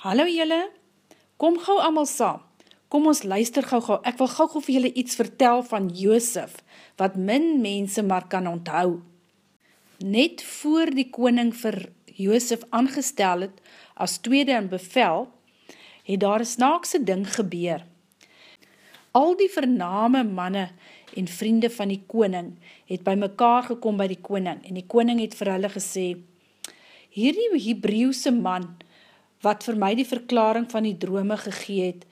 Hallo jylle, kom gauw amal saam, kom ons luister gauw gauw, ek wil gauw gauw vir jylle iets vertel van Joosef, wat min mense maar kan onthou. Net voor die koning vir Joosef aangestel het, as tweede in bevel, het daar een snaakse ding gebeur. Al die vername manne en vriende van die koning het by mekaar gekom by die koning en die koning het vir hulle gesê, hierdie Hebreeuwse man wat vir my die verklaring van die drome gegee het,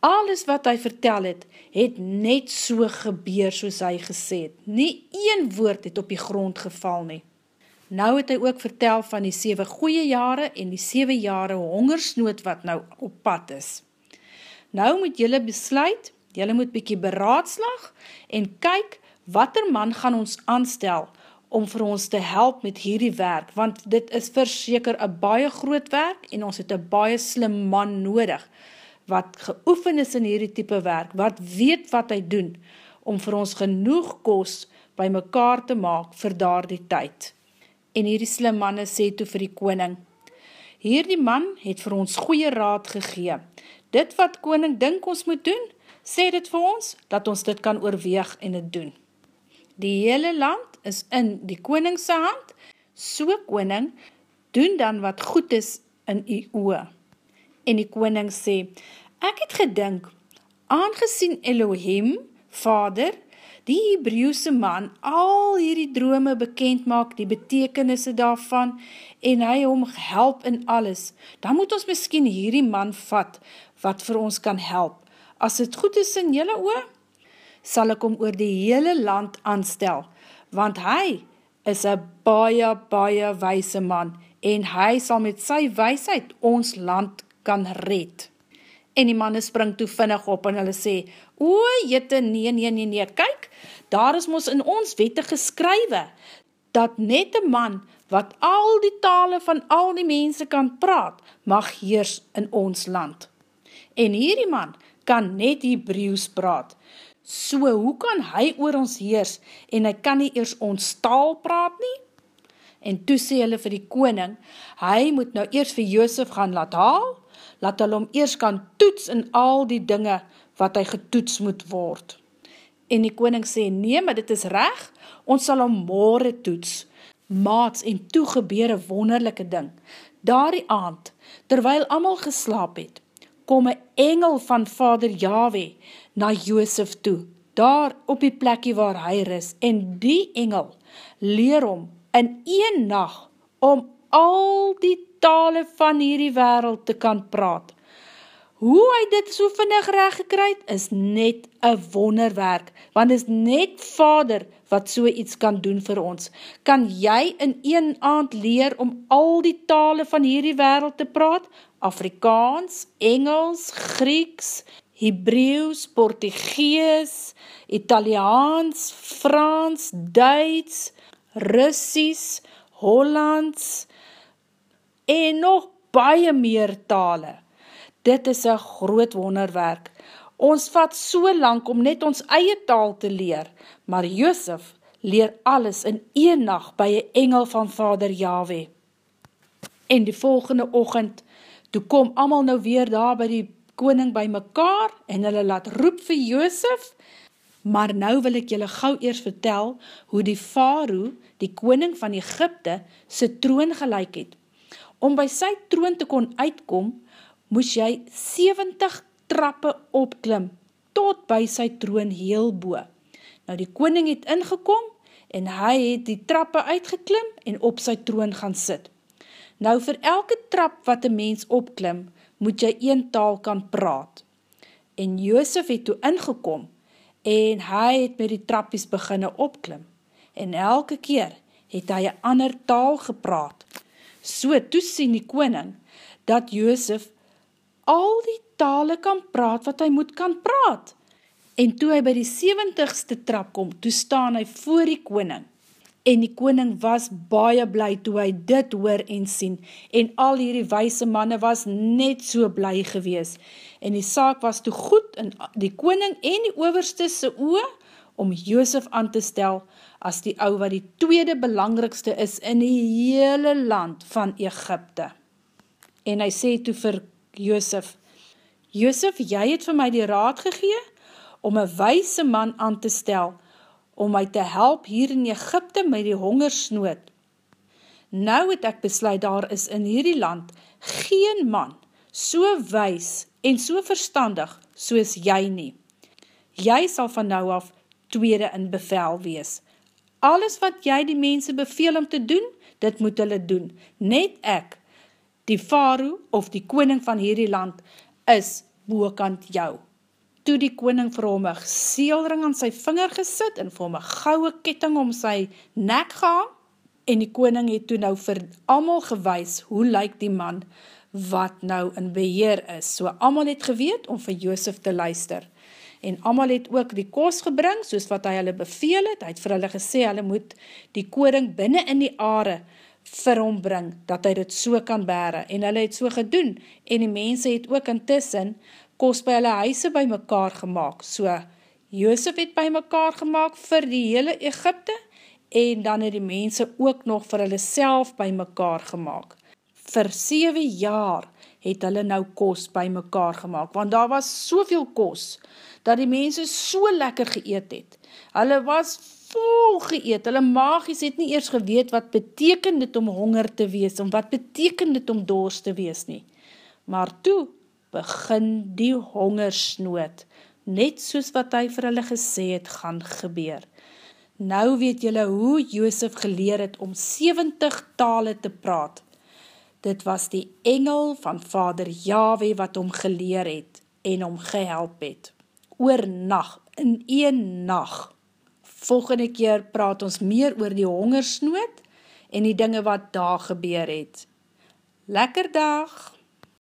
alles wat hy vertel het, het net so gebeur soos hy gesê het. Nie een woord het op die grond geval nie. Nou het hy ook vertel van die 7 goeie jare en die 7 jare hongersnood wat nou op pad is. Nou moet jylle besluit, jylle moet bykie beraadslag en kyk wat er man gaan ons aanstel om vir ons te help met hierdie werk, want dit is verseker een baie groot werk en ons het een baie slim man nodig, wat geoefen is in hierdie type werk, wat weet wat hy doen, om vir ons genoeg kos by mekaar te maak vir daar die tyd. En hierdie slim manne sê toe vir die koning, hierdie man het vir ons goeie raad gegee, dit wat koning dink ons moet doen, sê dit vir ons, dat ons dit kan oorweeg en het doen. Die hele land is in die koningse hand, so koning, doen dan wat goed is in die oe. En die koning sê, ek het gedink, aangezien Elohim, vader, die Hebreeuwse man, al hierdie drome bekend maak, die betekenisse daarvan, en hy hom help in alles, dan moet ons miskien hierdie man vat, wat vir ons kan help. As het goed is in jylle oor, sal ek hom oor die hele land aanstel, want hy is een baie, baie wijse man, en hy sal met sy wijsheid ons land kan red. En die manne spring toe vinnig op en hulle sê, o, jyte, nee, nee, nee, nee, kyk, daar is ons in ons wette geskrywe, dat net een man, wat al die tale van al die mense kan praat, mag heers in ons land. En hierdie man kan net Hebrews praat, So, hoe kan hy oor ons heers en hy kan nie eers ons taal praat nie? En toe sê hulle vir die koning, hy moet nou eers vir Joosef gaan laat haal, laat hulle om eers kan toets in al die dinge wat hy getoets moet word. En die koning sê, nee, maar dit is reg, ons sal om morgen toets. Maats, en toe gebeur een wonderlijke ding. Daar die aand, terwyl amal geslaap het, kom een engel van vader Yahweh na Joosef toe, daar op die plekje waar hy is, en die engel leer om in een nacht om al die tale van hierdie wereld te kan praat. Hoe hy dit so vinnig recht gekryd, is net een wonderwerk, want is net vader wat so iets kan doen vir ons. Kan jy in een aand leer om al die tale van hierdie wereld te praat? Afrikaans, Engels, Grieks, Hebreeuws, Portugees, Italiaans, Frans, Duits, Russies, Hollands en nog baie meer tale. Dit is een groot wonderwerk. Ons vat so lang om net ons eie taal te leer, maar Joosef leer alles in een nacht by een engel van vader Yahweh. En die volgende ochend, toe kom amal nou weer daar by die koning by mekaar en hulle laat roep vir Joosef, maar nou wil ek julle gauw eers vertel hoe die Faroe, die koning van Egypte, sy troon gelijk het. Om by sy troon te kon uitkom, moes jy 70 trappe opklim, tot by sy troon heel boe. Nou die koning het ingekom, en hy het die trappe uitgeklim en op sy troon gaan sit. Nou vir elke trap wat een mens opklim, moet jy een taal kan praat. En Joosef het toe ingekom, en hy het met die trappies beginne opklim, en elke keer het hy een ander taal gepraat. So toe sien die koning, dat Joosef al die tale kan praat wat hy moet kan praat. En toe hy by die 70ste trap kom, toe staan hy voor die koning, en die koning was baie bly toe hy dit hoor en sien, en al hierdie wijse manne was net so bly gewees, en die saak was toe goed in die koning en die overste se oe, om Joosef aan te stel, as die ou wat die tweede belangrikste is in die hele land van Egypte. en hy sê toe vir Joosef, Joosef, jy het vir my die raad gegee om een wijse man aan te stel, om my te help hier in Egypte met die hongersnood. Nou het ek besluit, daar is in hierdie land geen man so wijs en so verstandig soos jy nie. Jy sal van nou af tweede in bevel wees. Alles wat jy die mense beveel om te doen, dit moet hulle doen. Net ek, die faroe of die koning van hierdie land, is boekant jou. Toe die koning vir hom een seelring aan sy vinger gesit en vir hom een gouwe ketting om sy nek gehang, en die koning het toe nou vir amal gewys hoe lyk die man wat nou in beheer is. So amal het geweet om vir Joosef te luister. En amal het ook die kos gebring, soos wat hy hulle beveel het. Hy het vir hulle gesê, hulle moet die koring binnen in die aarde vir hom bring, dat hy dit so kan bere, en hulle het so gedoen, en die mense het ook intussen kos by hulle huise by mekaar gemaakt, so Joosef het by mekaar gemaakt vir die hele Egypte, en dan het die mense ook nog vir hulle self by mekaar gemaakt. Vir 7 jaar het hulle nou kos by mekaar gemaakt, want daar was soveel kos, dat die mense so lekker geëet het. Hulle was vol geëet, hulle magies het nie eers geweet wat beteken dit om honger te wees, en wat beteken dit om doos te wees nie. Maar toe begin die hongersnood, net soos wat hy vir hulle gesê het gaan gebeur. Nou weet julle hoe Joosef geleer het om 70 tale te praat. Dit was die engel van vader Yahweh wat om geleer het en om gehelp het. Oor nacht, in een nacht. Volgende keer praat ons meer oor die hongersnood en die dinge wat daar gebeur het. Lekker dag!